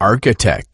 architect.